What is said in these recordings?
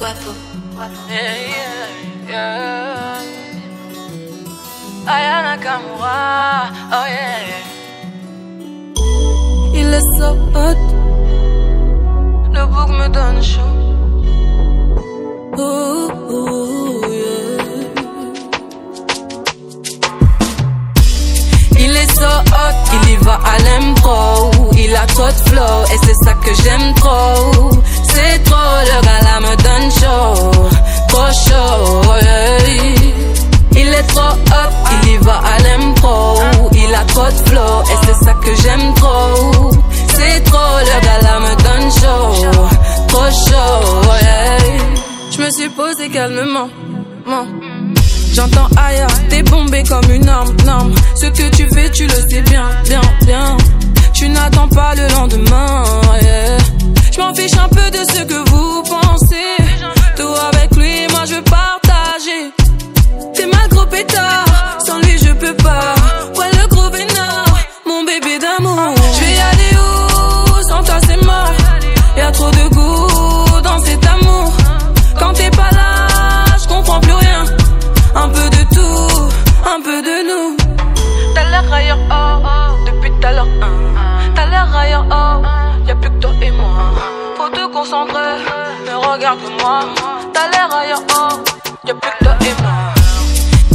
guapo. Yeah, yeah, yeah. Ayana Kamura, oh yeah. Il est so hot. Le bouc me donne chaud. Ooh, ooh, suis calmement. J'entends ailleurs, t'es bombé comme une arme. Ce que tu fais, tu le sais bien, bien, bien. Tu n'attends pas le lendemain, oh, oh, depuis tout à l'heure, hein. T'as l'air ailleurs, oh, y'a plus que toi et moi. Faut te concentrer, ne regarde que moi. T'as l'air ailleurs, oh, y'a plus que toi et moi.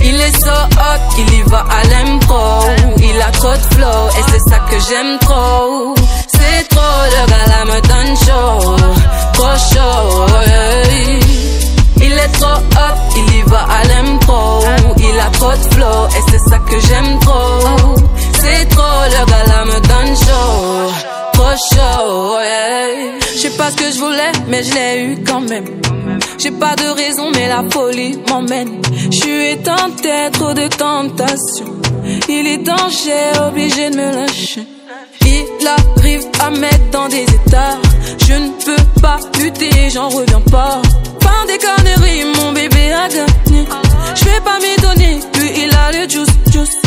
Il est so hot, il y va pas ce que je voulais, mais je l'ai eu quand même. J'ai pas de raison, mais la folie m'emmène. Je suis trop de tentation. Il est danger, obligé de me lâcher. Il arrive à mettre dans des états. Je ne peux pas lutter, j'en reviens pas. Fin des conneries, mon bébé a gagné. Je vais pas m'y donner, lui il a le juice, juice.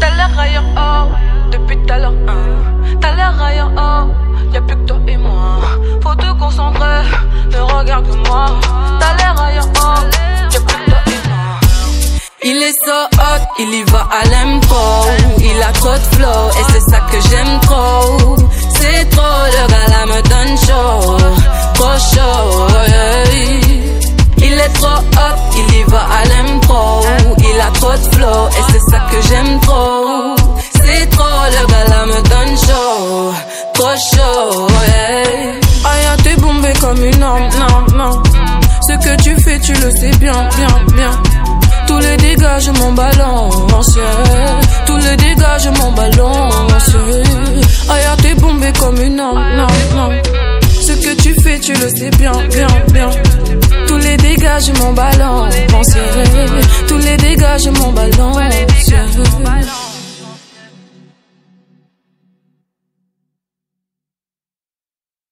T'as l'air ailleurs, oh, depuis à l'heure, hein. T'as l'air ailleurs, oh, y'a plus que toi et moi. Faut te concentrer, ne regarde que moi. T'as l'air ailleurs, oh, y'a plus que toi et moi. Il est so hot, il y va à l'impro. Il a trop de flow et c'est ça que j'aime trop. C'est trop, le gars là me donne chaud. Trop chaud. Il est trop hot, il y va à l'impro. Il a trop de flow et c'est ça que j'aime Aya, t'es bombé comme une arme, non, non. Ce que tu fais, tu le sais bien, bien, bien. Tous les dégâts, je m'en balance. Tous les dégâts, je m'en balance. Aya, t'es bombé comme une arme, non, non. Ce que tu fais, tu le sais bien, bien, bien. Tous les dégâts, je m'en balance. Tous les dégâts, je